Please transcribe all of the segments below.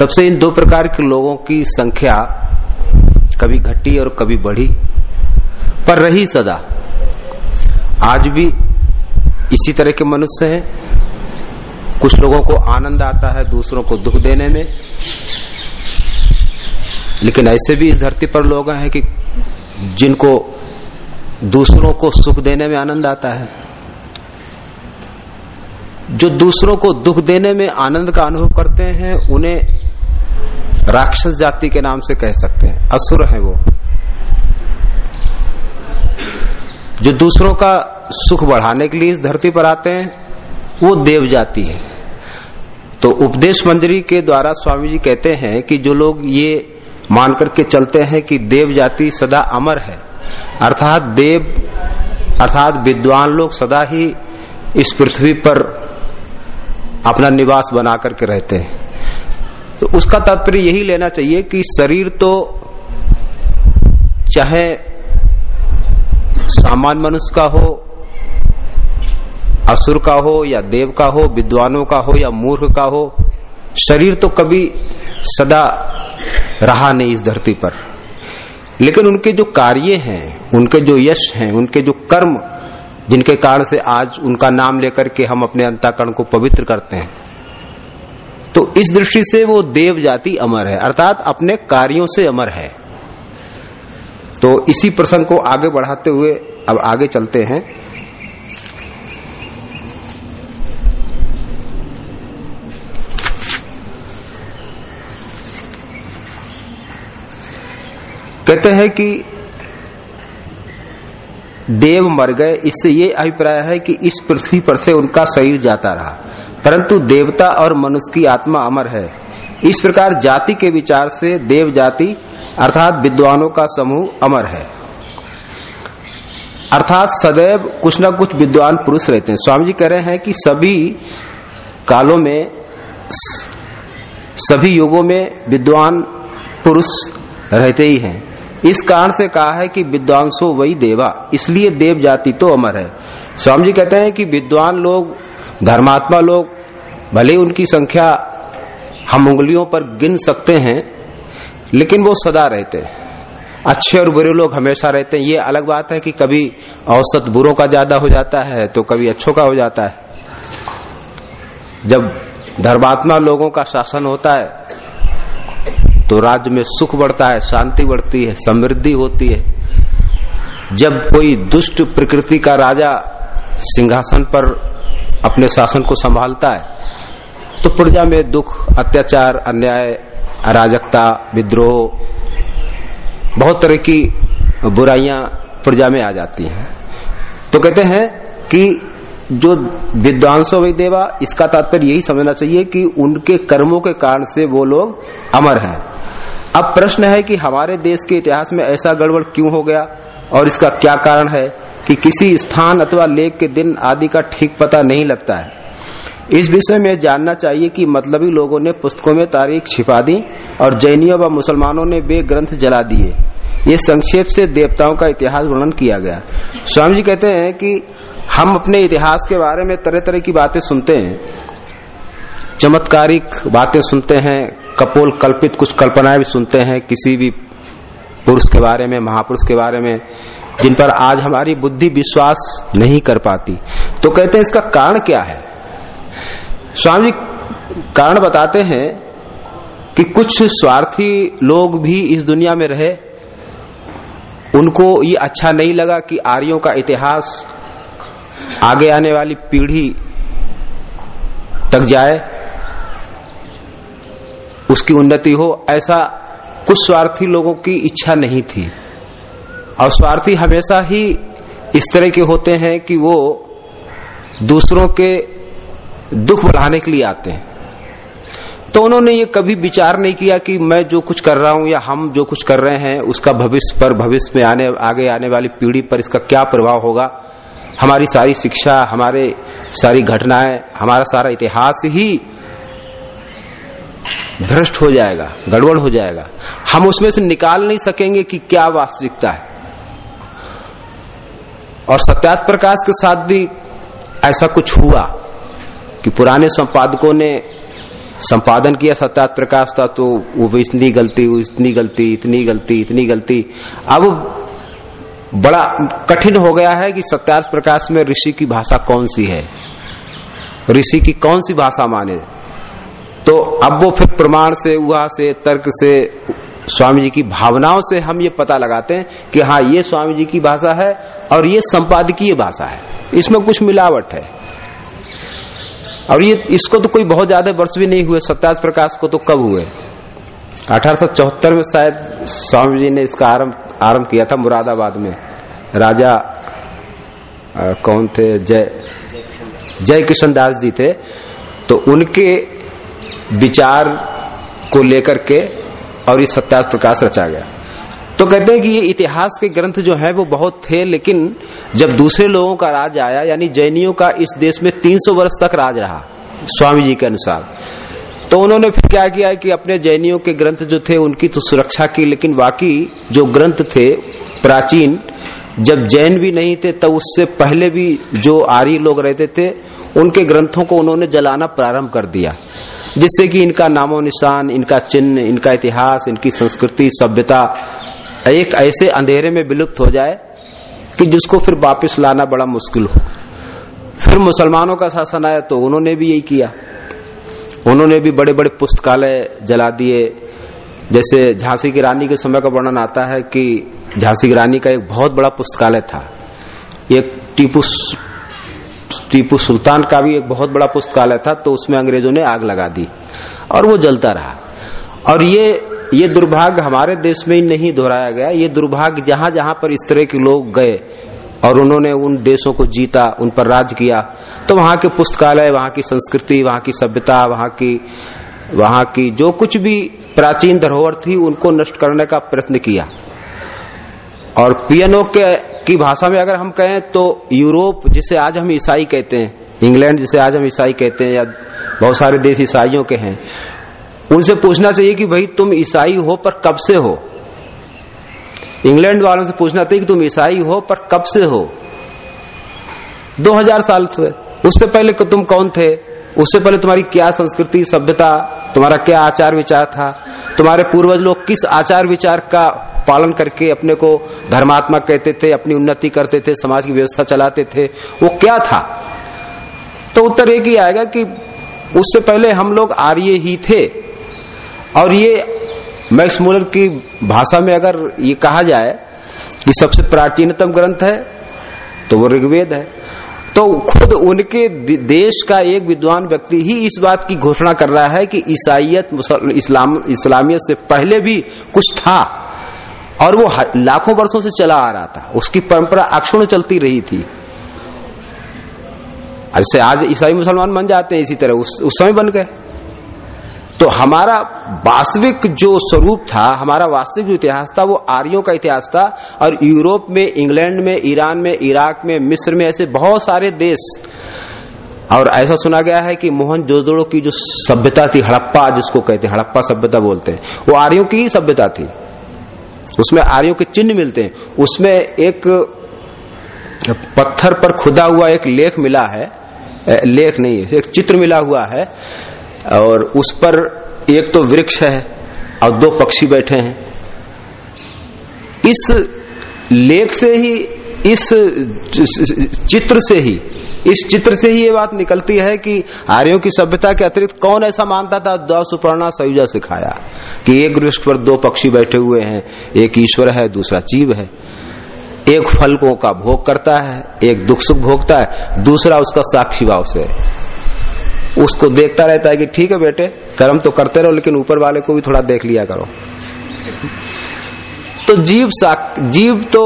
तब से इन दो प्रकार के लोगों की संख्या कभी घटी और कभी बढ़ी, पर रही सदा। आज भी इसी तरह के मनुष्य हैं। कुछ लोगों को आनंद आता है, दूसरों को दुख देने में। लेकिन ऐसे भी इस धरती पर लोग हैं कि जिनको दूसरों को सुख देने में आनंद आता है। जो दूसरों को दुख देने में आनंद का अनुभव करते हैं, उन्हें राक्षस जाति के नाम से कह सकते हैं। असुर है वो। जो दूसरों का सुख बढ़ाने के लिए इस धरती पर आते हैं, वो देव जाति है। तो उपदेश मंजरी के द्वारा स्वामी जी कहते हैं कि जो लोग ये मान करके चलते हैं कि देव जाति सदा अमर है, अर्थात देव, अर्थात विद्वान लोग सदा ही इस पृथ्वी पर अपना निवास बना करके रहते हैं। तो उसका तात्पर्य यही लेना चाहिए कि शरीर तो चाहे सामान्य मनुष्य का हो, असुर का हो, या देव का हो, विद्वानों का हो, या मूर्ख का हो, शरीर तो कभी सदा रहा नहीं इस धरती पर। लेकिन उनके जो कार्य हैं, उनके जो यश हैं, उनके जो कर्म, जिनके कारण से आज उनका नाम लेकर के हम अपने अंताकरण को पवित्र करते हैं तो इस दृष्टि से वो देव जाति अमर है, अर्थात अपने कार्यों से अमर है। तो इसी प्रसंग को आगे बढ़ाते हुए अब आगे चलते हैं। कहते हैं कि देव मर गए, इससे ये अभिप्राय है कि इस पृथ्वी पर से उनका शरीर जाता रहा। परंतु देवता और मनुष्य की आत्मा अमर है। इस प्रकार जाति के विचार से देव जाति अर्थात विद्वानों का समूह अमर है। अर्थात सदैव कुछ न कुछ विद्वान पुरुष रहते हैं। स्वामी जी कह रहे हैं कि सभी कालों में, सभी युगों में विद्वान पुरुष रहते ही हैं। इस कारण से कहा है कि विद्वांसो वही देवा, इसलिए देव जाति तो अमर है। स्वामी जी कहते हैं कि विद्वान लोग, धर्मात्मा लोग भले उनकी संख्या हम उंगलियों पर गिन सकते हैं, लेकिन वो सदा रहते हैं। अच्छे और बुरे लोग हमेशा रहते हैं। ये अलग बात है कि कभी औसत बुरों का ज़्यादा हो जाता है तो कभी अच्छों का हो जाता है। जब धर्मात्मा लोगों का शासन होता है तो राज्य में सुख बढ़ता है, शांति बढ़ती है, समृद्धि होती है। जब कोई दुष्ट प्रकृति का राजा सिंहासन पर अपने शासन को संभालता है तो प्रजा में दुख, अत्याचार, अन्याय, अराजकता, विद्रोह, बहुत तरह की बुराइयाँ प्रजा में आ जाती हैं। तो कहते हैं कि जो विद्वांसो वही देवा, इसका तात्पर्य यही समझना चाहिए कि उनके कर्मों के कारण से वो लोग अमर हैं। अब प्रश्न है कि हमारे देश के इतिहास में ऐसा गड़बड़ क्यों हो गया और इसका क्या कारण है कि किसी स्थान अथवा लेख के दिन आदि का ठीक पता नहीं लगता है? इस विषय में जानना चाहिए कि मतलबी लोगों ने पुस्तकों में तारीख छिपा दी और जैनियों व मुसलमानों ने वे ग्रंथ जला दिए। ये संक्षेप से देवताओं का इतिहास वर्णन किया गया। स्वामी जी कहते हैं कि हम अपने इतिहास के बारे में तरह तरह की बातें सुनते हैं। चमत्कारिक बातें सुनते हैं कपोल कल्पित कुछ कल्पनाएँ भी सुनते हैं, किसी भी पुरुष के बारे में, महापुरुष के बारे में, जिन पर आज हमारी बुद्धि विश्वास नहीं कर पाती। तो कहते हैं इसका कारण क्या है? स्वामी कारण बताते हैं कि कुछ स्वार्थी लोग भी इस दुनिया में रहे। उनको ये अच्छा नहीं लगा कि आर्यों का इतिहास आगे आने वाली पीढ़ी तक जाए। उसकी उन्नति हो, ऐसा कुछ स्वार्थी लोगों की इच्छा नहीं थी। और स्वार्थी हमेशा ही इस तरह के होते हैं कि वो दूसरों के दुख बढ़ाने के लिए आते हैं। तो उन्होंने ये कभी विचार नहीं किया कि मैं जो कुछ कर रहा हूँ या हम जो कुछ कर रहे हैं, उसका भविष्य पर, भविष्य में आने, आगे आने वाली पीढ़ी पर इसका क्या प्रभाव होगा? हमारी सारी शिक्षा, हमारे सारी घटनाएँ, हमारा सारा इतिहास ही भ्रष्ट हो जाएगा, गड़बड़ हो जाएगा। हम उसमें से निकाल नहीं सकेंगे कि क्या वास्तविकता है। और सत्यार्थ प्रकाश के साथ भी ऐसा कुछ हुआ। कि पुराने संपादकों ने संपादन किया सत्यात प्रकाश था तो वो इतनी गलती वो इतनी गलती इतनी गलती इतनी गलती। अब बड़ा कठिन हो गया है कि सत्यार्थ प्रकाश में ऋषि की भाषा कौन सी है? ऋषि की कौन सी भाषा माने? तो अब वो फिर प्रमाण से, उहा से, तर्क से, स्वामी जी की भावनाओं से हम ये पता लगाते हैं कि हाँ ये स्वामी जी की भाषा है और ये संपादकीय भाषा है। इसमें कुछ मिलावट है। और ये इसको तो कोई बहुत ज़्यादा वर्ष भी नहीं हुए सत्यार्थ प्रकाश को तो कब हुए? अठारह सौ चौहत्तर में शायद स्वामी जी ने इसका आरंभ आरंभ किया था मुरादाबाद में। राजा आ, कौन थे? जय जय किशन दास जी थे। तो उनके विचार को लेकर के और ये सत्यार्थ प्रकाश रचा गया। तो कहते हैं कि ये इतिहास के ग्रंथ जो है, वो बहुत थे, लेकिन जब दूसरे लोगों का राज आया, यानी जैनियों का इस देश में 300 वर्ष तक राज रहा, स्वामी जी के अनुसार तो उन्होंने फिर क्या किया कि अपने जैनियों के ग्रंथ जो थे, उनकी तो सुरक्षा की, लेकिन बाकी जो ग्रंथ थे, प्राचीन, जब जैन भी नहीं थे, तब उससे पहले भी जो आर्य लोग रहते थे, उनके ग्रंथों को उन्होंने जलाना प्रारंभ कर दिया, जिससे कि इनका नामो निशान इनका चिन्ह, इनका इतिहास, इनकी संस्कृति, सभ्यता एक ऐसे अंधेरे में विलुप्त हो जाए कि जिसको फिर वापस लाना बड़ा मुश्किल हो। फिर मुसलमानों का शासन आया तो उन्होंने भी यही किया। उन्होंने भी बड़े बड़े पुस्तकालय जला दिए। जैसे झांसी की रानी के समय का वर्णन आता है कि झांसी की रानी का एक बहुत बड़ा पुस्तकालय था। एक टीपू टीपू सुल्तान का भी एक बहुत बड़ा पुस्तकालय था तो उसमें अंग्रेज़ों ने आग लगा दी और वो जलता रहा। और ये ये दुर्भाग्य हमारे देश में ही नहीं दोहराया गया। ये दुर्भाग्य जहाँ जहाँ पर इस तरह के लोग गए और उन्होंने उन देशों को जीता, उन पर राज किया तो वहाँ के पुस्तकालय, वहाँ की संस्कृति, वहाँ की सभ्यता, वहाँ की वहाँ की जो कुछ भी प्राचीन धरोहर थी, उनको नष्ट करने का प्रयत्न किया। और पियनो के, की भाषा में अगर हम कहें तो यूरोप, जिसे आज हम ईसाई कहते हैं, इंग्लैंड जिसे आज हम ईसाई कहते हैं, या बहुत सारे देश ईसाइयों के हैं उनसे पूछना चाहिए कि भाई तुम ईसाई हो पर कब से हो? इंग्लैंड वालों से पूछना चाहिए कि तुम ईसाई हो पर कब से हो? 2000 साल से। उससे पहले तुम कौन थे? उससे पहले तुम्हारी क्या संस्कृति, सभ्यता, तुम्हारा क्या आचार विचार था? तुम्हारे पूर्वज लोग किस आचार विचार का पालन करके अपने को धर्मात्मा कहते थे, अपनी उन्नति करते थे, समाज की व्यवस्था चलाते थे? वो क्या था? तो उत्तर एक ही आएगा कि उससे पहले हम लोग आर्य ही थे। और ये मैक्स मूलर की भाषा में अगर ये कहा जाए कि सबसे प्राचीनतम ग्रंथ है तो वो ऋग्वेद है। तो खुद उनके देश का एक विद्वान व्यक्ति ही इस बात की घोषणा कर रहा है कि ईसाइयत इस्लाम इस्लामियत से पहले भी कुछ था और वो लाखों वर्षों से चला आ रहा था। उसकी परंपरा अक्षुण चलती रही थी। ऐसे आज ईसाई मुसलमान बन जाते हैं इसी तरह। उस, उस समय बन गए। तो हमारा वास्तविक जो स्वरूप था, हमारा वास्तविक जो इतिहास था, वो आर्यों का इतिहास था। और यूरोप में, इंग्लैंड में, ईरान में, इराक में, मिस्र में ऐसे बहुत सारे देश। और ऐसा सुना गया है कि मोहन जोदड़ो की जो सभ्यता थी, हड़प्पा, जिसको कहते हैं, हड़प्पा सभ्यता बोलते हैं, वो आर्यों की ही सभ्यता थी। उसमें आर्यों के चिन्ह मिलते हैं। उसमें एक पत्थर पर खुदा हुआ एक लेख मिला है लेख नहीं है, एक चित्र मिला हुआ है। और उस पर एक तो वृक्ष है और दो पक्षी बैठे हैं। इस लेख से ही, इस चित्र से ही, इस चित्र से ही ये बात निकलती है कि आर्यों की सभ्यता के अतिरिक्त कौन ऐसा मानता था? दौ सुपर्णा सयुजा सिखाया कि एक वृक्ष पर दो पक्षी बैठे हुए हैं। एक ईश्वर है, दूसरा जीव है। एक फल को का भोग करता है, एक दुख सुख भोगता है, दूसरा उसका साक्षी भाव से। उसको देखता रहता है कि ठीक है बेटे, कर्म तो करते रहो, लेकिन ऊपर वाले को भी थोड़ा देख लिया करो। तो जीव जीव तो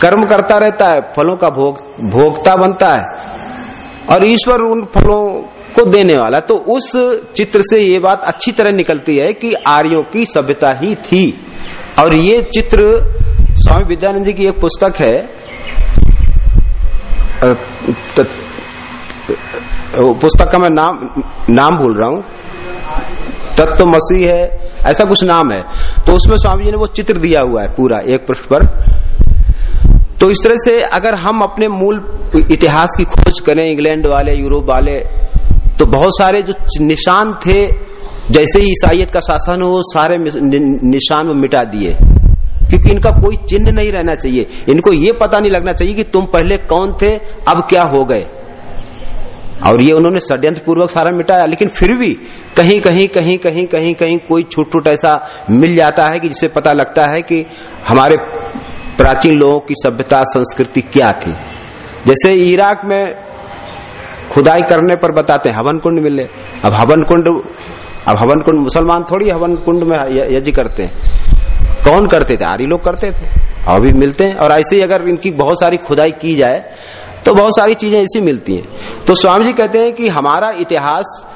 कर्म करता रहता है, फलों का भोग, भोगता बनता है, और ईश्वर उन फलों को देने वाला तो उस चित्र से ये बात अच्छी तरह निकलती है कि आर्यों की सभ्यता ही थी। और ये चित्र स्वामी विद्यानंद जी की एक पुस्तक है पुस्तक का मैं नाम नाम भूल रहा हूँ। तत्व मसीह है, ऐसा कुछ नाम है। तो उसमें स्वामी जी ने वो चित्र दिया हुआ है पूरा, एक पृष्ठ पर। तो इस तरह से अगर हम अपने मूल इतिहास की खोज करें, इंग्लैंड वाले, यूरोप वाले तो बहुत सारे जो निशान थे, जैसे ही ईसाइत का शासन हो, सारे निशान वो मिटा दिए। क्योंकि इनका कोई चिन्ह नहीं रहना चाहिए। इनको ये पता नहीं लगना चाहिए कि तुम पहले कौन थे, अब क्या हो गए। और ये उन्होंने षड्यंत्र पूर्वक सारा मिटाया, लेकिन फिर भी कहीं कहीं कहीं कहीं कहीं कहीं कोई छूट छूट ऐसा मिल जाता है कि जिससे पता लगता है कि हमारे प्राचीन लोगों की सभ्यता, संस्कृति क्या थी। जैसे इराक में खुदाई करने पर बताते हैं, हवन कुंड मिले अब हवन कुंड, अब हवन कुंड मुसलमान थोड़ी हवन कुंड में यज्ञ करते हैं। कौन करते थे? आरी लोग करते थे। अभी मिलते हैं। और ऐसे ही अगर इनकी बहुत सारी खुदाई की जाए तो बहुत सारी चीज़ें ऐसी मिलती हैं। तो स्वामी जी कहते हैं कि हमारा इतिहास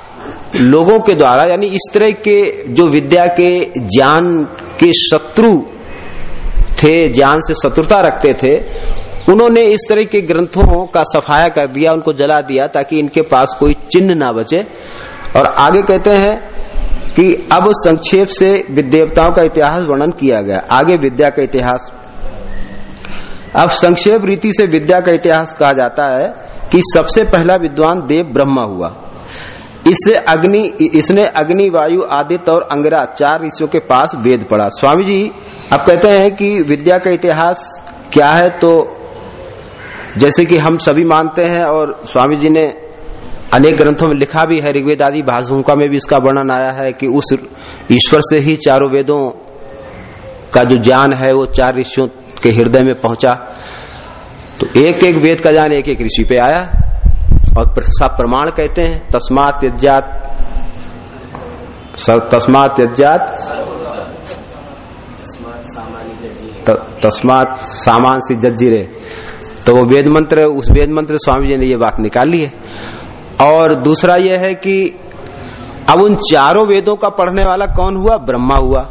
लोगों के द्वारा, यानी इस तरह के जो विद्या के ज्ञान के शत्रु थे, ज्ञान से शत्रुता रखते थे, उन्होंने इस तरह के ग्रंथों का सफाया कर दिया, उनको जला दिया, ताकि इनके पास कोई चिन्ह ना बचे। और आगे कहते हैं कि अब संक्षेप से विद्यावताओं का इतिहास वर्णन किया गया। आगे विद्या का इतिहास अब संक्षेप रीति से विद्या का इतिहास कहा जाता है कि सबसे पहला विद्वान देव ब्रह्मा हुआ। इससे अग्नि, इसने अग्नि, वायु, आदित्य और अंगरा चार ऋषियों के पास वेद पढ़ा। स्वामी जी अब कहते हैं कि विद्या का इतिहास क्या है? तो जैसे कि हम सभी मानते हैं और स्वामी जी ने अनेक ग्रंथों में लिखा भी है, ऋग्वेद आदि भाषभूमिका में भी इसका वर्णन आया है कि उस ईश्वर से ही चारों वेदों का जो ज्ञान है, वो चार ऋषियों के हृदय में पहुँचा तो एक एक वेद का ज्ञान एक एक ऋषि पे आया और सब प्रमाण कहते हैं, तस्मात यज्ञात तस्मात यज्ञात तस्मात सामान से जज्जीरे तो वो वेद मंत्र, उस वेद मंत्र स्वामी जी ने ये बात निकाली है। और दूसरा यह है कि अब उन चारों वेदों का पढ़ने वाला कौन हुआ? ब्रह्मा हुआ।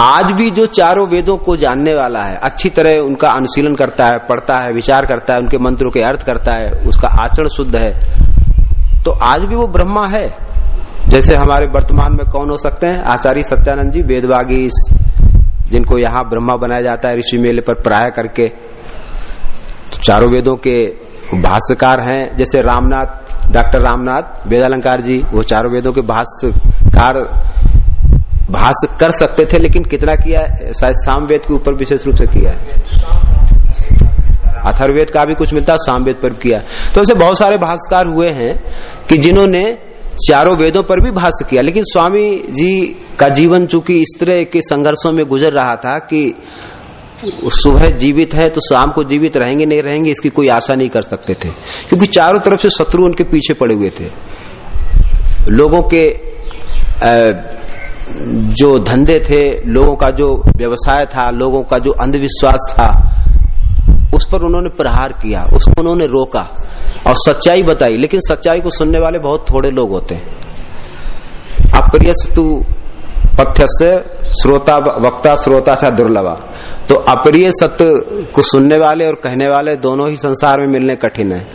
आज भी जो चारों वेदों को जानने वाला है, अच्छी तरह उनका अनुशीलन करता है, पढ़ता है, विचार करता है, उनके मंत्रों के अर्थ करता है, उसका आचरण शुद्ध है। तो आज भी वो ब्रह्मा है। जैसे हमारे वर्तमान में कौन हो सकते हैं? आचार्य सत्यानंद जी वेदवागी जिनको यहाँ ब्रह्मा बनाया जाता है ऋषि मेले पर प्राय करके। तो चारों वेदों के भाष्यकार हैं, जैसे रामनाथ, डॉक्टर रामनाथ वेदालंकार जी, वो चारों वेदों के भाष्यकार भाष्य कर सकते थे, लेकिन कितना किया है? शायद सामवेद के ऊपर विशेष रूप से किया है। अथर्वेद का भी कुछ मिलता है सामवेद पर किया। तो ऐसे बहुत सारे भाष्यकार हुए हैं कि जिन्होंने चारों वेदों पर भी भाष्य किया। लेकिन स्वामी जी का जीवन चूँकि इस तरह के संघर्षों में गुजर रहा था कि सुबह जीवित है तो शाम को जीवित रहेंगे, नहीं रहेंगे, इसकी कोई आशा नहीं कर सकते थे। क्योंकि चारों तरफ़ से शत्रु उनके पीछे पड़े हुए थे। लोगों के जो धंधे थे, लोगों का जो व्यवसाय था, लोगों का जो अंधविश्वास था, उस पर उन्होंने प्रहार किया, उसको उन्होंने रोका। और सच्चाई बताई, लेकिन सच्चाई को सुनने वाले बहुत थोड़े लोग होते हैं। अप्रिय तू पथ्य से श्रोता वक्ता, श्रोता सा दुर्लभा। तो अप्रिय सत्य को सुनने वाले और कहने वाले दोनों ही संसार में मिलने कठिन है।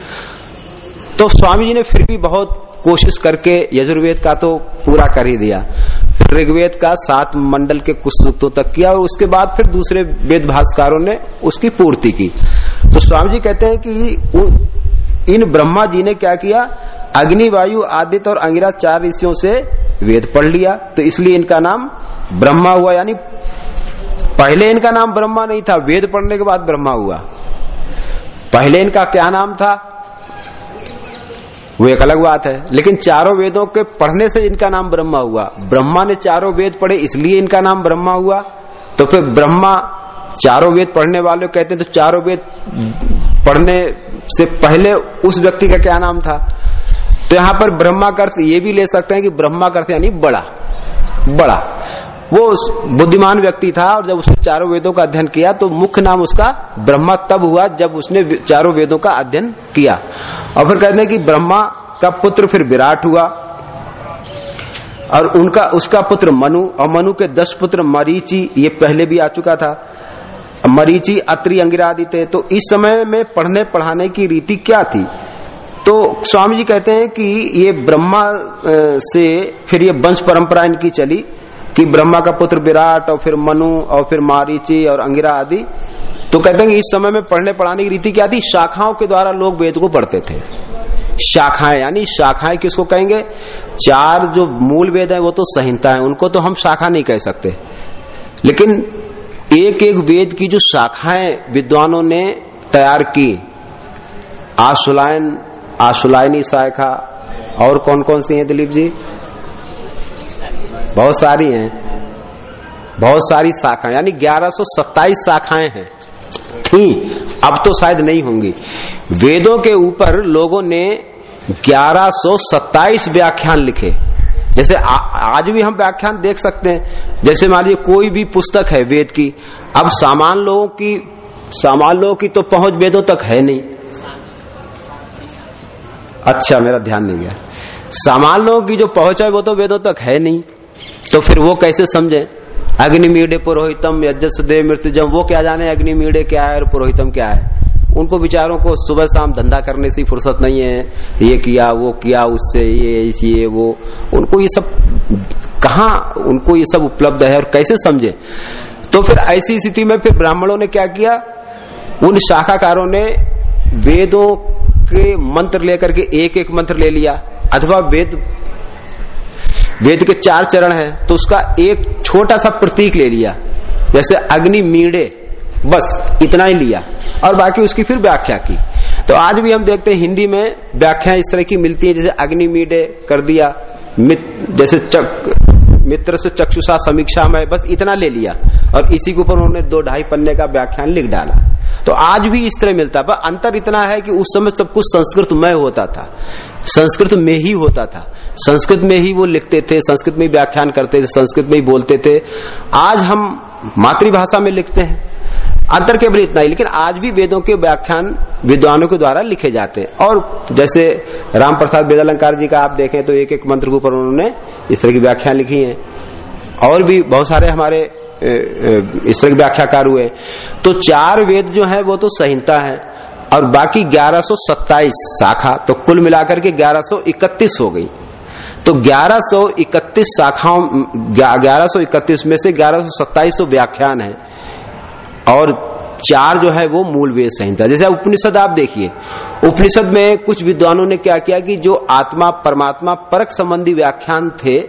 तो स्वामी जी ने फिर भी बहुत कोशिश करके यजुर्वेद का तो पूरा कर ही दिया। फिर ऋग्वेद का सात मंडल के कुछ सूत्रों तक किया और उसके बाद फिर दूसरे वेद भास्करों ने उसकी पूर्ति की। तो स्वामी जी कहते हैं कि इन ब्रह्मा जी ने क्या किया? अग्नि, वायु, आदित्य और अंगिरा चार ऋषियों से वेद पढ़ लिया। तो इसलिए इनका नाम ब्रह्मा हुआ, यानी पहले इनका नाम ब्रह्मा नहीं था, वेद पढ़ने के बाद ब्रह्मा हुआ। पहले इनका क्या नाम था? वो एक अलग बात है। लेकिन चारों वेदों के पढ़ने से इनका नाम ब्रह्मा हुआ। ब्रह्मा ने चारों वेद पढ़े, इसलिए इनका नाम ब्रह्मा हुआ। तो फिर ब्रह्मा चारों वेद पढ़ने वाले कहते हैं तो चारों वेद पढ़ने से पहले उस व्यक्ति का क्या नाम था? तो यहाँ पर ब्रह्मा का अर्थ ये भी ले सकते हैं कि ब्रह्मा का अर्थ यानी बड़ा। बड़ा। वो बुद्धिमान व्यक्ति था और जब उसने चारों वेदों का अध्ययन किया तो मुख्य नाम उसका ब्रह्मा तब हुआ जब उसने चारों वेदों का अध्ययन किया। और फिर कहते हैं कि ब्रह्मा का पुत्र फिर विराट हुआ और उनका, उसका पुत्र मनु और मनु के दस पुत्र मरीची, ये पहले भी आ चुका था। मरीची, अत्रि अंगिरा थे। तो इस समय में पढ़ने, पढ़ाने की रीति क्या थी? तो स्वामी जी कहते हैं कि ये ब्रह्मा से फिर ये वंश परंपरा इनकी चली। कि ब्रह्मा का पुत्र विराट और फिर मनु और फिर मारीची और अंगिरा आदि। तो कहते हैं कि इस समय में पढ़ने पढ़ाने की रीति क्या थी? शाखाओं के द्वारा लोग वेद को पढ़ते थे। शाखाएँ, यानी शाखाएँ किसको कहेंगे? चार जो मूल वेद है वो तो संहिता है, उनको तो हम शाखा नहीं कह सकते। लेकिन एक एक वेद की जो शाखाएँ विद्वानों ने तैयार की, आशुलायन, आशुलायनी शाखा, और कौन कौन सी है दिलीप जी? बहुत सारी हैं। बहुत सारी शाखाएँ यानी 1127 शाखाएँ हैं। थी। अब तो शायद नहीं होंगी। वेदों के ऊपर लोगों ने 1127 व्याख्यान लिखे। जैसे आ, आज भी हम व्याख्यान देख सकते हैं। जैसे मान लीजिए कोई भी पुस्तक है वेद की। अब सामान लोगों की सामान लोगों की तो पहुँच वेदों तक है नहीं। अच्छा मेरा ध्यान नहीं गया। सामान लोगों की जो पहुँच है वो तो वेदों तक है नहीं। तो फिर वो कैसे समझे? अग्निमीडे पुरोहितम यजस दे मृत्युजम वो क्या जाने अग्निमीडे क्या है और पुरोहितम क्या है? उनको विचारों को सुबह शाम धंधा करने से फुर्सत नहीं है। ये किया, वो किया, उससे ये ये, वो। उनको ये सब, कहा उनको ये सब उपलब्ध है और कैसे समझे? तो फिर ऐसी स्थिति में फिर ब्राह्मणों ने क्या किया? उन शाखाकारों ने वेदों के मंत्र लेकर के एक एक मंत्र ले लिया। अथवा वेद वेद के चार चरण हैं तो उसका एक छोटा सा प्रतीक ले लिया। जैसे अग्नि मीड़े बस इतना ही लिया। और बाकी उसकी फिर व्याख्या की। तो आज भी हम देखते हैं हिंदी में व्याख्या इस तरह की मिलती है जैसे अग्नि मीडे कर दिया मित, जैसे चक, मित्र से चक्षुषा समीक्षा में बस इतना ले लिया। और इसी के ऊपर उन्होंने दो ढाई पन्ने का व्याख्यान लिख डाला। तो आज भी इस तरह मिलता पर अंतर इतना है कि उस समय सब कुछ संस्कृत में होता था। संस्कृत में ही होता था। संस्कृत में ही वो लिखते थे, संस्कृत में व्याख्यान करते थे, संस्कृत में ही बोलते थे। आज हम मातृभाषा में लिखते हैं। अंतर केवल इतना ही, लेकिन आज भी वेदों के व्याख्यान विद्वानों के द्वारा लिखे जाते हैं। और जैसे राम प्रसाद वेदालंकार जी का आप देखें तो एक एक मंत्र के ऊपर उन्होंने इस तरह की व्याख्या लिखी है। और भी बहुत सारे हमारे इस तरह के व्याख्याकार हुए। तो चार वेद जो है, वो तो संहिता है, और बाकी 1127 शाखा तो कुल मिलाकर के 1131 हो गई। तो 1131 शाखाओं 1131 में से 1127 तो व्याख्यान है। और चार जो है वो मूल वेद संहिता। जैसे उपनिषद आप देखिए, उपनिषद में कुछ विद्वानों ने क्या किया कि जो आत्मा, परमात्मा, परक संबंधी व्याख्यान थे,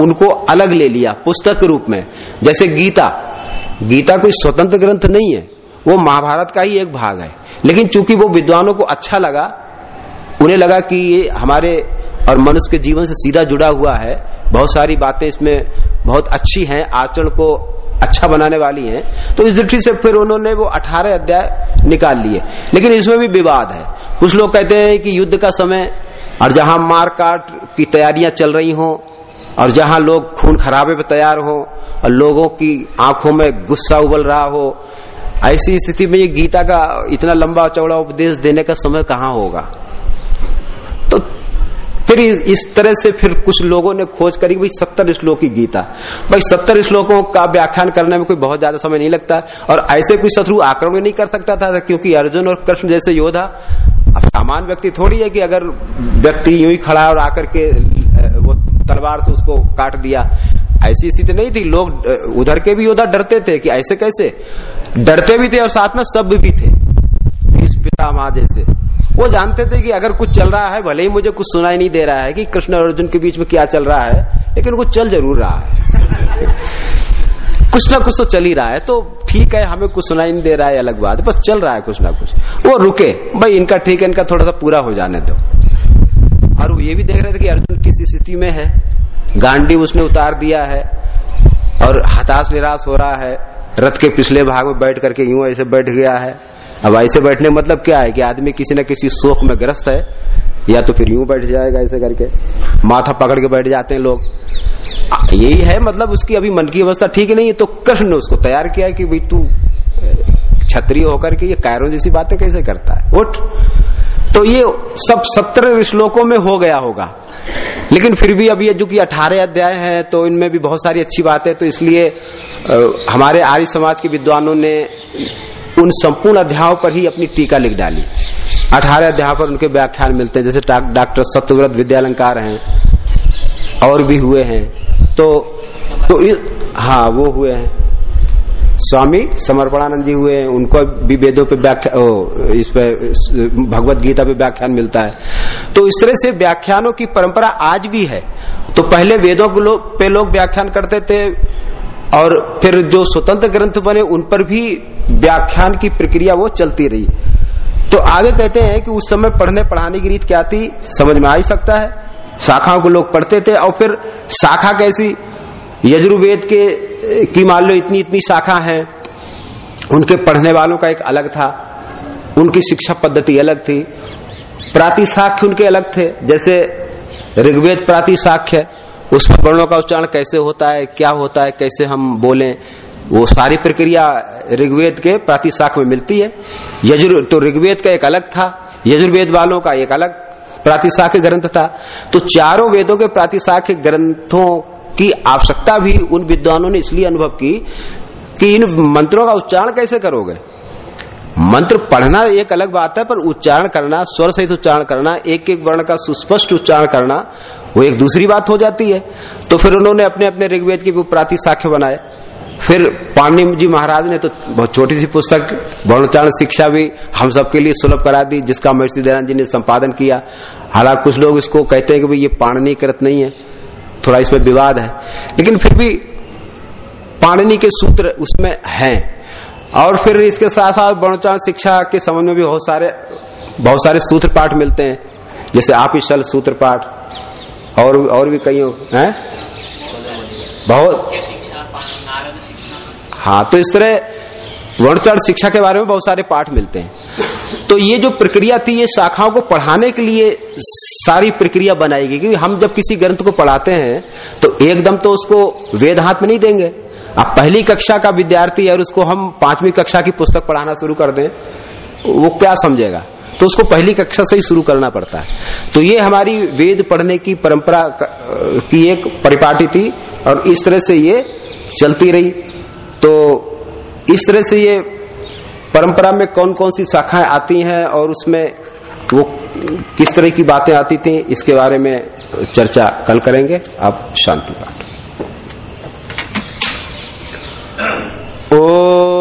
उनको अलग ले लिया पुस्तक के रूप में। जैसे गीता। गीता कोई स्वतंत्र ग्रंथ नहीं है, वो महाभारत का ही एक भाग है। लेकिन चूँकि वो विद्वानों को अच्छा लगा, उन्हें लगा कि ये हमारे और मनुष्य के जीवन से सीधा जुड़ा हुआ है, बहुत सारी बातें इसमें बहुत अच्छी हैं, आचरण को अच्छा बनाने वाली हैं तो इस दृष्टि से फिर उन्होंने वो अठारह अध्याय निकाल लिए। लेकिन इसमें भी विवाद है। कुछ लोग कहते हैं कि युद्ध का समय, और जहाँ मार काट की तैयारियाँ चल रही हों, और जहाँ लोग खून खराबे पे तैयार हो, और लोगों की आँखों में गुस्सा उबल रहा हो, ऐसी स्थिति में ये गीता का इतना लंबा चौड़ा उपदेश देने का समय कहाँ होगा? फिर इस तरह से फिर कुछ लोगों ने खोज करी भाई सत्तर श्लोक की गीता। भाई सत्तर श्लोकों का व्याख्यान करने में कोई बहुत ज़्यादा समय नहीं लगता। और ऐसे कोई शत्रु आक्रमण नहीं कर सकता था, क्योंकि अर्जुन और कृष्ण जैसे योद्धा, अब सामान्य व्यक्ति थोड़ी है कि अगर व्यक्ति यूँ ही खड़ा और आकर के वो तलवार से उसको काट दिया। ऐसी स्थिति नहीं थी। लोग उधर के भी योद्धा डरते थे कि ऐसे कैसे? डरते भी थे और साथ में सब भी थे। पिता माँ जैसे। वो जानते थे कि अगर कुछ चल रहा है, भले ही मुझे कुछ सुनाई नहीं दे रहा है कि कृष्ण और अर्जुन के बीच में क्या चल रहा है, लेकिन कुछ चल ज़रूर रहा है। कुछ ना कुछ तो चल ही रहा है तो ठीक है, हमें कुछ सुनाई नहीं दे रहा है, अलग बात, बस चल रहा है कुछ ना कुछ। वो रुके, भाई, इनका ठीक है, इनका थोड़ा सा पूरा हो जाने दो। और वो ये भी देख रहे थे कि अर्जुन किस स्थिति में है। गांडी उसने उतार दिया है, और हताश निराश हो रहा है, रथ के पिछले भाग में बैठ करके यूँ ऐसे बैठ गया है। अब ऐसे बैठने मतलब क्या है कि आदमी किसी न किसी शोक में ग्रस्त है? या तो फिर यूँ बैठ जाएगा ऐसे करके? माथा पकड़ के बैठ जाते हैं लोग। यही है मतलब उसकी अभी मन की अवस्था ठीक नहीं है तो कृष्ण ने उसको तैयार किया कि भाई तू क्षत्रिय होकर के ये कायरों जैसी बातें कैसे करता है? उठ। तो ये सब सत्तर श्लोकों में हो गया होगा। लेकिन फिर भी ये जो कि अठारह अध्याय है तो इनमें भी बहुत सारी अच्छी बातें तो इसलिए हमारे आर्य समाज के विद्वानों ने उन संपूर्ण अध्यायों पर ही अपनी टीका लिख डाली। अठारह अध्याय पर उनके व्याख्यान मिलते हैं जैसे डॉक्टर सत्यव्रत विद्यालंकार हैं और भी हुए हैं। तो तो हाँ वो हुए हैं। स्वामी समर्पणानंद जी हुए हैं उनको भी वेदों पे व्याख्या इस पे भगवत गीता पे व्याख्यान मिलता है। तो इस तरह से व्याख्यानों की परंपरा आज भी है। तो पहले वेदों लो, पे लोग व्याख्यान करते थे और फिर जो स्वतंत्र ग्रंथ बने, उन पर भी व्याख्यान की प्रक्रिया वो चलती रही। तो आगे कहते हैं कि उस समय पढ़ने, पढ़ाने की रीत क्या थी? समझ में आ ही सकता है। शाखाओं को लोग पढ़ते थे, और फिर शाखा कैसी? यजुर्वेद के, की मान लो इतनी इतनी शाखा है। उनके पढ़ने वालों का एक अलग था। उनकी शिक्षा पद्धति अलग थी। प्रातिशाख्य उनके अलग थे। जैसे ऋग्वेद प्रातिशाख्य उसमें वर्णों का उच्चारण कैसे होता है, क्या होता है, कैसे हम बोलें, वो सारी प्रक्रिया ऋग्वेद के प्रातिशाख में मिलती है। यजुर तो ऋग्वेद का एक अलग था, यजुर्वेद वालों का एक अलग प्रातिशाख्य ग्रंथ था। तो चारों वेदों के प्रातिशाख्य ग्रंथों की आवश्यकता भी उन विद्वानों ने इसलिए अनुभव की कि इन मंत्रों का उच्चारण कैसे करोगे? मंत्र पढ़ना एक अलग बात है, पर उच्चारण करना, स्वर सहित उच्चारण करना एक एक वर्ण का सुस्पष्ट उच्चारण करना वो एक दूसरी बात हो जाती है। तो फिर उन्होंने अपने अपने ऋग्वेद की के प्रातिशाख्य बनाए। फिर पाणी जी महाराज ने तो बहुत छोटी सी पुस्तक, वर्णोच्चारण शिक्षा भी हम सबके लिए सुलभ करा दी, जिसका महर्षि दयानंद जी ने संपादन किया। हालाँकि कुछ लोग इसको कहते हैं कि भाई ये पाणनी कृत नहीं है, थोड़ा इसमें विवाद है। लेकिन फिर भी पाणनी के सूत्र उसमें हैं। और फिर इसके साथ साथ वर्णोच्चारण शिक्षा के संबंध में भी बहुत सारे बहुत सारे सूत्र पाठ मिलते हैं। जैसे आप ही सूत्र पाठ और और भी कई हैं? बहुत। हाँ तो इस तरह वर्णचरण शिक्षा के बारे में बहुत सारे पाठ मिलते हैं। तो ये जो प्रक्रिया थी, ये शाखाओं को पढ़ाने के लिए सारी प्रक्रिया बनाई गई, क्योंकि हम जब किसी ग्रंथ को पढ़ाते हैं तो एकदम तो उसको वेद हाथ में नहीं देंगे। अब पहली कक्षा का विद्यार्थी और उसको हम पांचवी कक्षा की पुस्तक पढ़ाना शुरू कर दें, वो क्या समझेगा? तो उसको पहली कक्षा से ही शुरू करना पड़ता है। तो ये हमारी वेद पढ़ने की परंपरा की एक परिपाटी थी और इस तरह से ये चलती रही। तो इस तरह से ये परंपरा में कौन कौन सी शाखाएँ आती हैं और उसमें वो किस तरह की बातें आती थी, इसके बारे में चर्चा कल करेंगे। आप शांति पाठ ॐ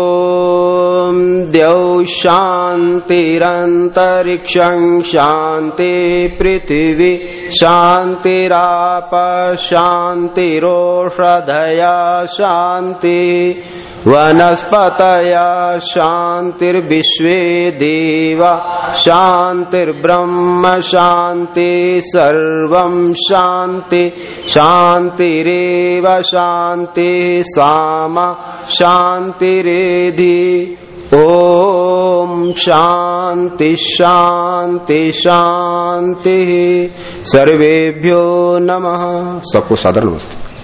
द्यौ शान्तिरन्तरिक्षं शान्ति पृथिवी। शान्तिराप शान्तिरोषधया शान्ति वनस्पतया शान्तिर्विश्वे देवा शान्तिर्ब्रह्म शान्ति सर्वं शान्ति शान्तिरेव शान्ति सामा शान्तिरेधि ओम शांति शांति शांति। सर्वेभ्यो नमः। सबको सादर नमस्ते।